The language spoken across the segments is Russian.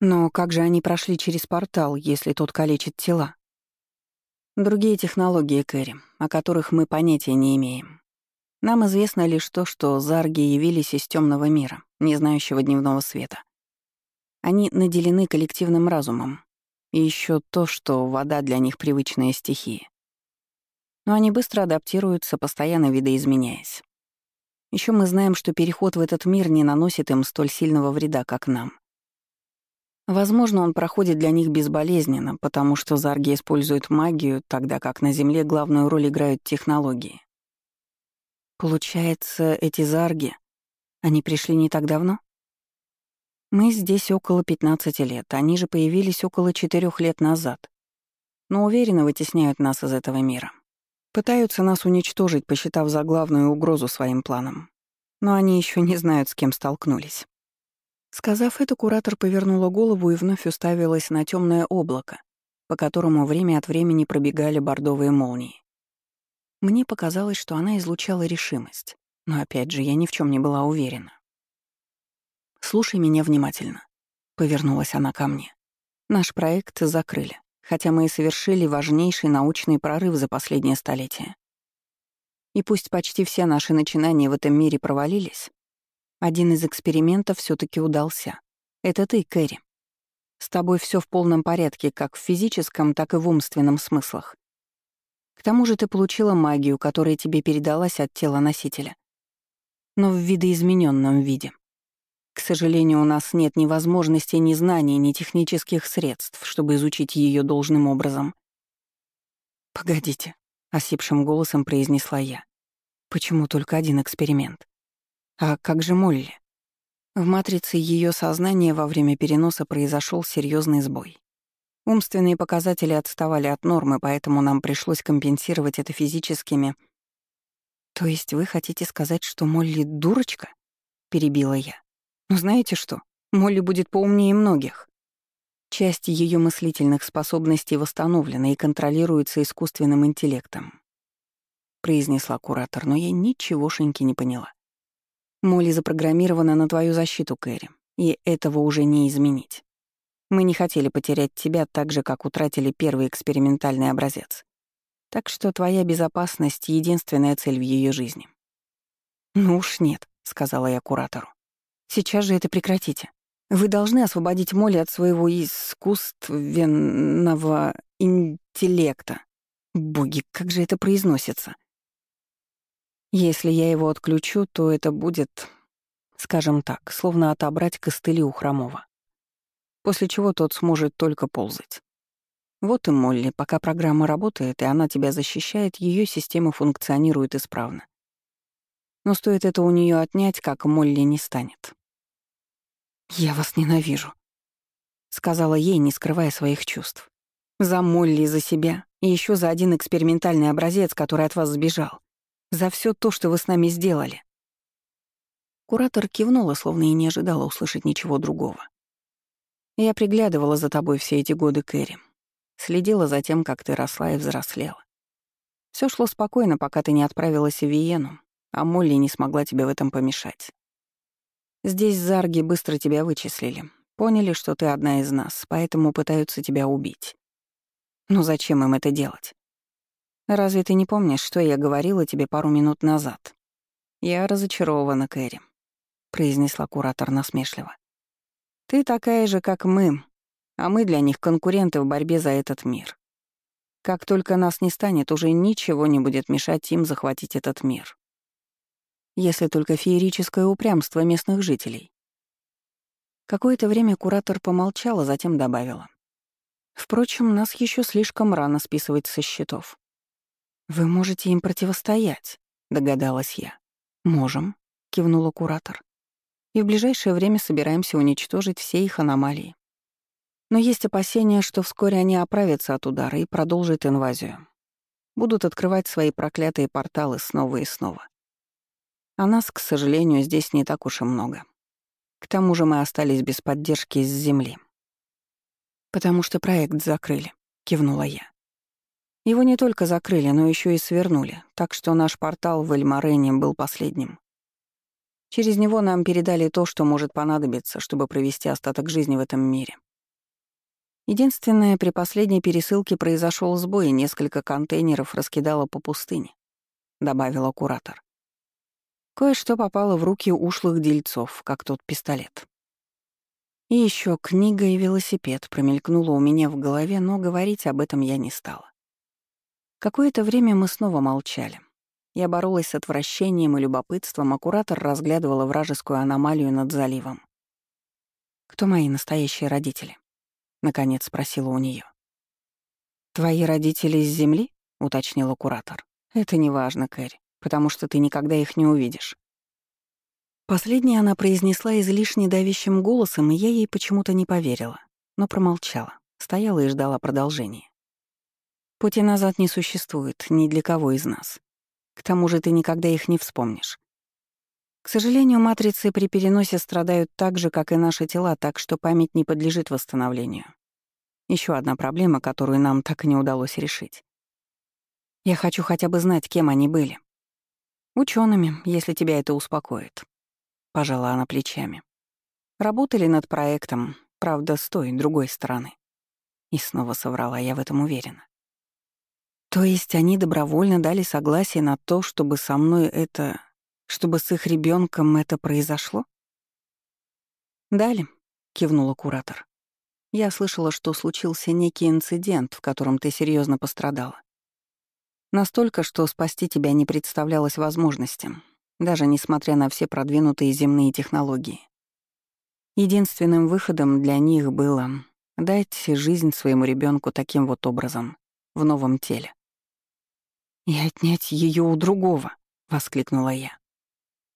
Но как же они прошли через портал, если тот калечит тела? Другие технологии, Кэрри, о которых мы понятия не имеем. Нам известно лишь то, что зарги явились из темного мира, не знающего дневного света. Они наделены коллективным разумом. И еще то, что вода для них привычная стихия. Но они быстро адаптируются, постоянно видоизменяясь. Еще мы знаем, что переход в этот мир не наносит им столь сильного вреда, как нам. Возможно, он проходит для них безболезненно, потому что зарги используют магию, тогда как на Земле главную роль играют технологии. Получается, эти зарги, они пришли не так давно? Мы здесь около 15 лет, они же появились около 4 лет назад. Но уверенно вытесняют нас из этого мира. Пытаются нас уничтожить, посчитав за главную угрозу своим планом. Но они еще не знают, с кем столкнулись. Сказав это, куратор повернула голову и вновь уставилась на темное облако, по которому время от времени пробегали бордовые молнии. Мне показалось, что она излучала решимость, но опять же я ни в чем не была уверена. «Слушай меня внимательно», — повернулась она ко мне. «Наш проект закрыли, хотя мы и совершили важнейший научный прорыв за последнее столетие. И пусть почти все наши начинания в этом мире провалились, один из экспериментов все таки удался. Это ты, Кэрри. С тобой все в полном порядке, как в физическом, так и в умственном смыслах. К тому же ты получила магию, которая тебе передалась от тела носителя. Но в видоизмененном виде. К сожалению, у нас нет ни возможности, ни знаний, ни технических средств, чтобы изучить ее должным образом. «Погодите», — осипшим голосом произнесла я. «Почему только один эксперимент? А как же Молли? В матрице ее сознания во время переноса произошел серьезный сбой. Умственные показатели отставали от нормы, поэтому нам пришлось компенсировать это физическими. То есть вы хотите сказать, что Молли дурочка? Перебила я. Ну знаете что? Молли будет поумнее многих. Часть ее мыслительных способностей восстановлена и контролируется искусственным интеллектом. Произнесла куратор, но я ничегошеньки не поняла. Молли запрограммирована на твою защиту, Кэрри, и этого уже не изменить. Мы не хотели потерять тебя так же, как утратили первый экспериментальный образец. Так что твоя безопасность — единственная цель в ее жизни. «Ну уж нет», — сказала я куратору. «Сейчас же это прекратите. Вы должны освободить Молли от своего искусственного интеллекта. Боги, как же это произносится?» Если я его отключу, то это будет, скажем так, словно отобрать костыли у хромого. После чего тот сможет только ползать. Вот и Молли, пока программа работает, и она тебя защищает, ее система функционирует исправно. Но стоит это у нее отнять, как Молли не станет. «Я вас ненавижу», — сказала ей, не скрывая своих чувств. «За Молли за себя, и еще за один экспериментальный образец, который от вас сбежал. За все то, что вы с нами сделали». Куратор кивнула, словно и не ожидала услышать ничего другого. «Я приглядывала за тобой все эти годы, Кэрри. Следила за тем, как ты росла и взрослела. Все шло спокойно, пока ты не отправилась в Виену, а Молли не смогла тебе в этом помешать. Здесь зарги быстро тебя вычислили. Поняли, что ты одна из нас, поэтому пытаются тебя убить. Но зачем им это делать? Разве ты не помнишь, что я говорила тебе пару минут назад? Я разочарована, Кэрри, произнесла куратор насмешливо. Ты такая же, как мы, а мы для них конкуренты в борьбе за этот мир. Как только нас не станет, уже ничего не будет мешать им захватить этот мир. Если только феерическое упрямство местных жителей. Какое-то время куратор помолчала, затем добавила. Впрочем, нас еще слишком рано списывать со счетов. «Вы можете им противостоять», — догадалась я. «Можем», — кивнула куратор. «И в ближайшее время собираемся уничтожить все их аномалии. Но есть опасения, что вскоре они оправятся от удара и продолжат инвазию. Будут открывать свои проклятые порталы снова и снова. А нас, к сожалению, здесь не так уж и много. К тому же мы остались без поддержки с Земли. «Потому что проект закрыли», — кивнула я. Его не только закрыли, но еще и свернули, так что наш портал в Эльмарене был последним. Через него нам передали то, что может понадобиться, чтобы провести остаток жизни в этом мире, Единственное, при последней пересылке произошел сбой, и несколько контейнеров раскидало по пустыне, добавила куратор. Кое-что попало в руки ушлых дельцов, как тот пистолет. И еще книга и велосипед промелькнуло у меня в голове, но говорить об этом я не стала. Какое-то время мы снова молчали. Я боролась с отвращением и любопытством, а куратор разглядывала вражескую аномалию над заливом. «Кто мои настоящие родители?» — наконец спросила у нее. «Твои родители с Земли?» — уточнила куратор. «Это не важно, Кэрри, потому что ты никогда их не увидишь». Последнее она произнесла излишне давящим голосом, и я ей почему-то не поверила, но промолчала, стояла и ждала продолжения. Пути назад не существует ни для кого из нас. К тому же ты никогда их не вспомнишь. К сожалению, матрицы при переносе страдают так же, как и наши тела, так что память не подлежит восстановлению. Еще одна проблема, которую нам так и не удалось решить. Я хочу хотя бы знать, кем они были. Учеными, если тебя это успокоит. Пожала она плечами. Работали над проектом, правда, с той, другой стороны. И снова соврала, я в этом уверена. То есть они добровольно дали согласие на то, чтобы со мной это чтобы с их ребенком это произошло? «Дали», — кивнула куратор. «Я слышала, что случился некий инцидент, в котором ты серьезно пострадала. Настолько, что спасти тебя не представлялось возможностям, даже несмотря на все продвинутые земные технологии. Единственным выходом для них было дать жизнь своему ребенку таким вот образом, в новом теле. «И отнять ее у другого», — воскликнула я.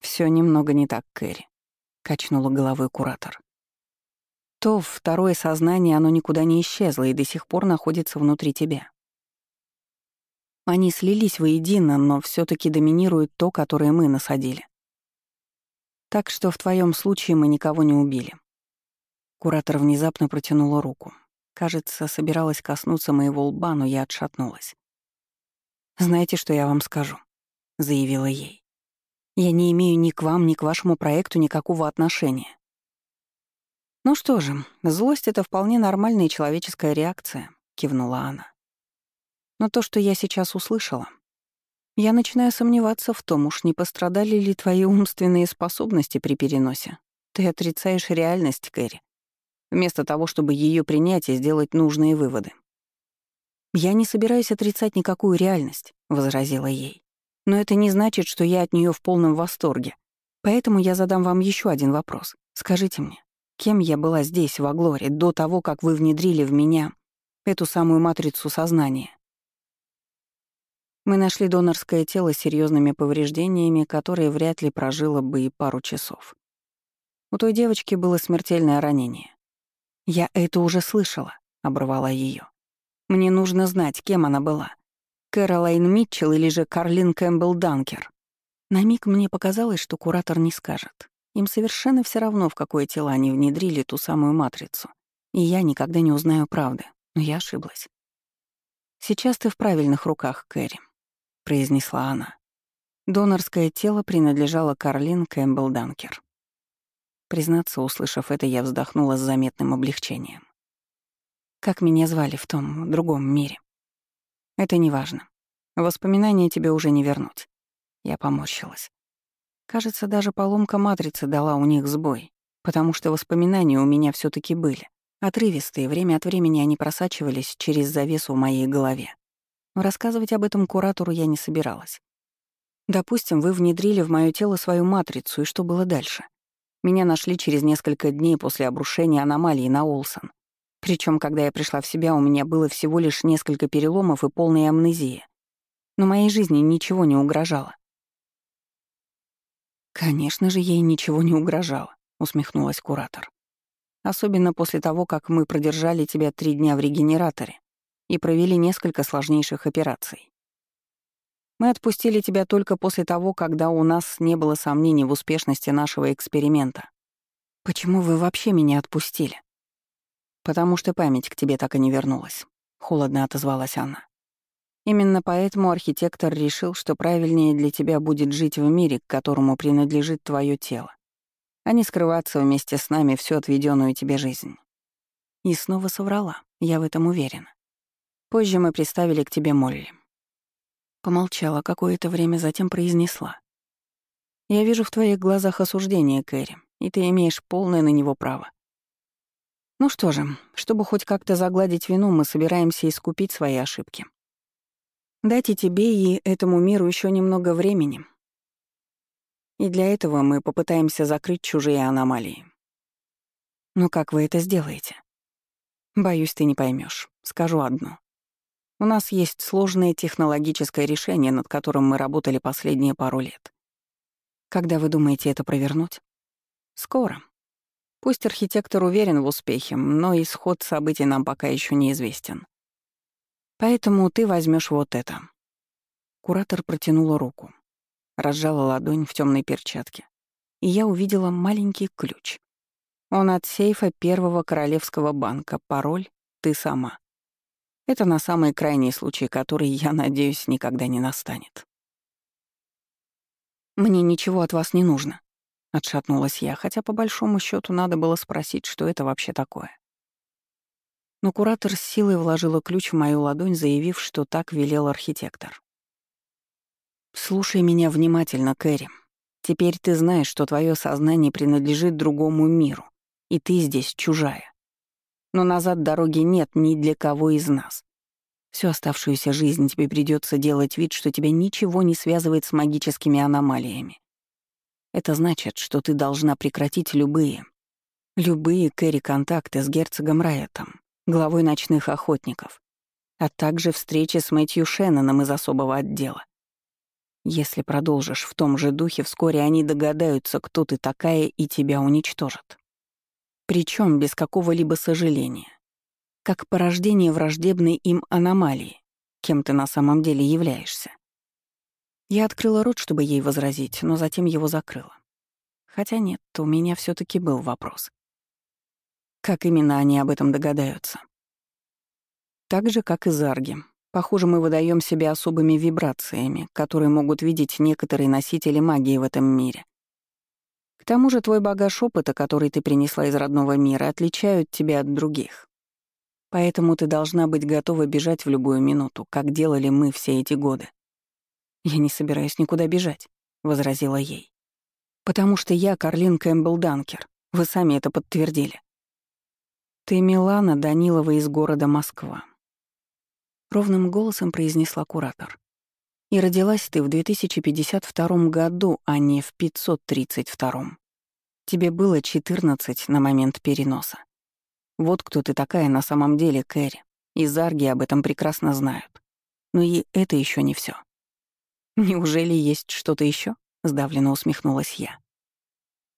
Все немного не так, Кэрри», — качнула головой куратор. То второе сознание, оно никуда не исчезло и до сих пор находится внутри тебя. Они слились воедино, но все таки доминирует то, которое мы насадили. Так что в твоем случае мы никого не убили. Куратор внезапно протянула руку. Кажется, собиралась коснуться моего лба, но я отшатнулась. «Знаете, что я вам скажу?» — заявила ей. Я не имею ни к вам, ни к вашему проекту никакого отношения. Ну что же, злость — это вполне нормальная человеческая реакция, кивнула она. Но то, что я сейчас услышала, я начинаю сомневаться в том, уж не пострадали ли твои умственные способности при переносе. Ты отрицаешь реальность, Кэрри, вместо того, чтобы ее принять и сделать нужные выводы. «Я не собираюсь отрицать никакую реальность», — возразила ей. Но это не значит, что я от нее в полном восторге. Поэтому я задам вам еще один вопрос. Скажите мне, кем я была здесь, в Аглоре, до того, как вы внедрили в меня эту самую матрицу сознания? Мы нашли донорское тело с серьезными повреждениями, которое вряд ли прожило бы и пару часов. У той девочки было смертельное ранение. «Я это уже слышала», — оборвала ее. «Мне нужно знать, кем она была. Кэролайн Митчелл или же Карлин Кэмпбелл Данкер. На миг мне показалось, что куратор не скажет. Им совершенно все равно, в какое тело они внедрили ту самую матрицу. И я никогда не узнаю правды. Но я ошиблась. «Сейчас ты в правильных руках, Кэрри», — произнесла она. Донорское тело принадлежало Карлин Кэмпбелл Данкер. Признаться, услышав это, я вздохнула с заметным облегчением. Как меня звали в том другом мире? Это не важно. Воспоминания тебе уже не вернуть. Я поморщилась. Кажется, даже поломка матрицы дала у них сбой, потому что воспоминания у меня все таки были. Отрывистые, время от времени они просачивались через завесу в моей голове. Рассказывать об этом куратору я не собиралась. Допустим, вы внедрили в мое тело свою матрицу, и что было дальше? Меня нашли через несколько дней после обрушения аномалии на Олсон. Причем, когда я пришла в себя, у меня было всего лишь несколько переломов и полная амнезия. Но моей жизни ничего не угрожало. «Конечно же, ей ничего не угрожало», — усмехнулась куратор. «Особенно после того, как мы продержали тебя три дня в регенераторе и провели несколько сложнейших операций. Мы отпустили тебя только после того, когда у нас не было сомнений в успешности нашего эксперимента. Почему вы вообще меня отпустили? «Потому что память к тебе так и не вернулась», — холодно отозвалась она. «Именно поэтому архитектор решил, что правильнее для тебя будет жить в мире, к которому принадлежит твое тело, а не скрываться вместе с нами всю отведенную тебе жизнь». И снова соврала. я в этом уверена. Позже мы приставили к тебе Молли. Помолчала какое-то время, затем произнесла. «Я вижу в твоих глазах осуждение, Кэрри, и ты имеешь полное на него право. Ну что же, чтобы хоть как-то загладить вину, мы собираемся искупить свои ошибки. Дайте тебе и этому миру еще немного времени. И для этого мы попытаемся закрыть чужие аномалии. Но как вы это сделаете? Боюсь, ты не поймешь. Скажу одно. У нас есть сложное технологическое решение, над которым мы работали последние пару лет. Когда вы думаете это провернуть? Скоро. Пусть архитектор уверен в успехе, но исход событий нам пока еще неизвестен. Поэтому ты возьмешь вот это. Куратор протянула руку, разжала ладонь в темной перчатке, и я увидела маленький ключ. Он от сейфа Первого Королевского банка, пароль «Ты сама». Это на самый крайний случай, который, я надеюсь, никогда не настанет. «Мне ничего от вас не нужно», — отшатнулась я, хотя по большому счету надо было спросить, что это вообще такое. Но куратор с силой вложила ключ в мою ладонь, заявив, что так велел архитектор. «Слушай меня внимательно, Кэрри. Теперь ты знаешь, что твое сознание принадлежит другому миру, и ты здесь чужая но назад дороги нет ни для кого из нас. Всю оставшуюся жизнь тебе придется делать вид, что тебя ничего не связывает с магическими аномалиями. Это значит, что ты должна прекратить любые, любые Кэрри-контакты с герцогом Райетом, главой ночных охотников, а также встречи с Мэтью Шенноном из особого отдела. Если продолжишь в том же духе, вскоре они догадаются, кто ты такая, и тебя уничтожат. Причем без какого-либо сожаления. Как порождение враждебной им аномалии, кем ты на самом деле являешься. Я открыла рот, чтобы ей возразить, но затем его закрыла. Хотя нет, у меня все таки был вопрос. Как именно они об этом догадаются? Так же, как и зарги. Похоже, мы выдаем себя особыми вибрациями, которые могут видеть некоторые носители магии в этом мире — к тому же твой багаж опыта, который ты принесла из родного мира, отличают тебя от других. Поэтому ты должна быть готова бежать в любую минуту, как делали мы все эти годы. «Я не собираюсь никуда бежать», — возразила ей. «Потому что я Карлин Кэмпбелл Данкер. Вы сами это подтвердили». «Ты Милана Данилова из города Москва», — ровным голосом произнесла куратор. И родилась ты в 2052 году, а не в 532. Тебе было 14 на момент переноса. Вот кто ты такая на самом деле, Кэрри. И зарги об этом прекрасно знают. Но и это еще не все. Неужели есть что-то еще? сдавленно усмехнулась я.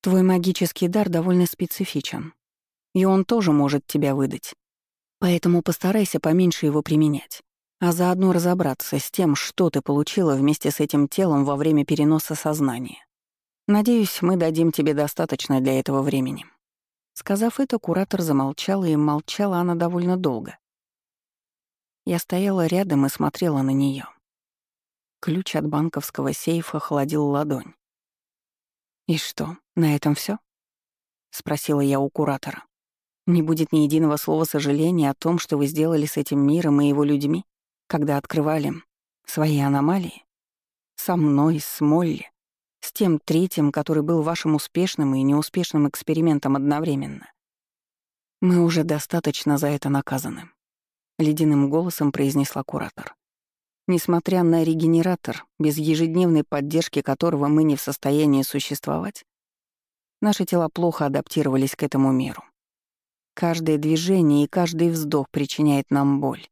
Твой магический дар довольно специфичен, и он тоже может тебя выдать. Поэтому постарайся поменьше его применять а заодно разобраться с тем, что ты получила вместе с этим телом во время переноса сознания. Надеюсь, мы дадим тебе достаточно для этого времени». Сказав это, куратор замолчала, и молчала она довольно долго. Я стояла рядом и смотрела на нее. Ключ от банковского сейфа холодил ладонь. «И что, на этом все? спросила я у куратора. «Не будет ни единого слова сожаления о том, что вы сделали с этим миром и его людьми?» когда открывали свои аномалии? Со мной, с Молли, с тем третьим, который был вашим успешным и неуспешным экспериментом одновременно. Мы уже достаточно за это наказаны, — ледяным голосом произнесла куратор. Несмотря на регенератор, без ежедневной поддержки которого мы не в состоянии существовать, наши тела плохо адаптировались к этому миру. Каждое движение и каждый вздох причиняет нам боль.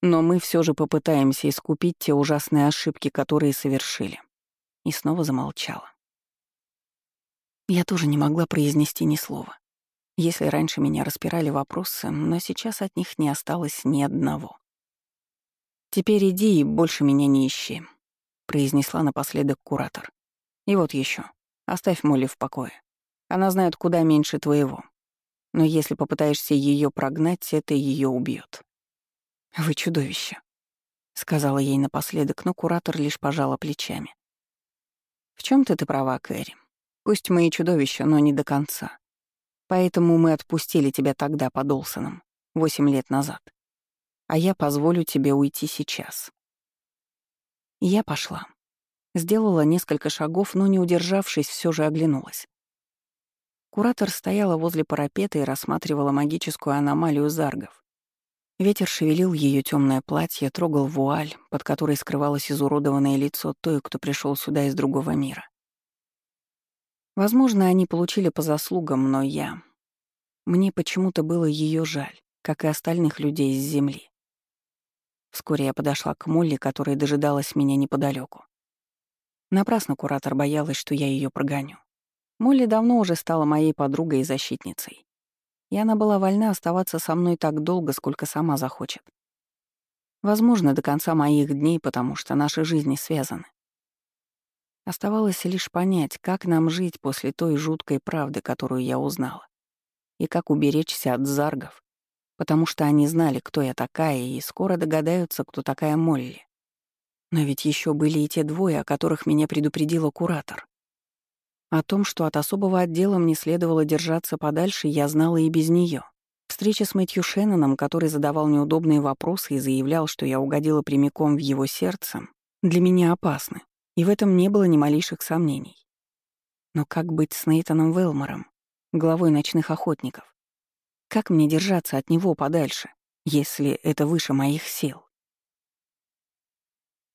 Но мы все же попытаемся искупить те ужасные ошибки, которые совершили. И снова замолчала. Я тоже не могла произнести ни слова. Если раньше меня распирали вопросы, но сейчас от них не осталось ни одного. «Теперь иди и больше меня не ищи», — произнесла напоследок куратор. «И вот еще. Оставь Молли в покое. Она знает куда меньше твоего. Но если попытаешься ее прогнать, это ее убьет. «Вы чудовище», — сказала ей напоследок, но куратор лишь пожала плечами. «В чем то ты права, Кэрри. Пусть мы и чудовища, но не до конца. Поэтому мы отпустили тебя тогда под Олсоном, восемь лет назад. А я позволю тебе уйти сейчас. Я пошла. Сделала несколько шагов, но, не удержавшись, все же оглянулась. Куратор стояла возле парапета и рассматривала магическую аномалию заргов. Ветер шевелил ее темное платье, трогал вуаль, под которой скрывалось изуродованное лицо той, кто пришел сюда из другого мира. Возможно, они получили по заслугам, но я... Мне почему-то было ее жаль, как и остальных людей с земли. Вскоре я подошла к Молли, которая дожидалась меня неподалеку. Напрасно куратор боялась, что я ее прогоню. Молли давно уже стала моей подругой и защитницей. И она была вольна оставаться со мной так долго, сколько сама захочет. Возможно, до конца моих дней, потому что наши жизни связаны. Оставалось лишь понять, как нам жить после той жуткой правды, которую я узнала, и как уберечься от заргов, потому что они знали, кто я такая, и скоро догадаются, кто такая Молли. Но ведь еще были и те двое, о которых меня предупредила куратор. О том, что от особого отдела мне следовало держаться подальше, я знала и без нее. Встреча с Мэтью Шенноном, который задавал неудобные вопросы и заявлял, что я угодила прямиком в его сердце, для меня опасны, и в этом не было ни малейших сомнений. Но как быть с Нейтаном Велмором, главой ночных охотников? Как мне держаться от него подальше, если это выше моих сил?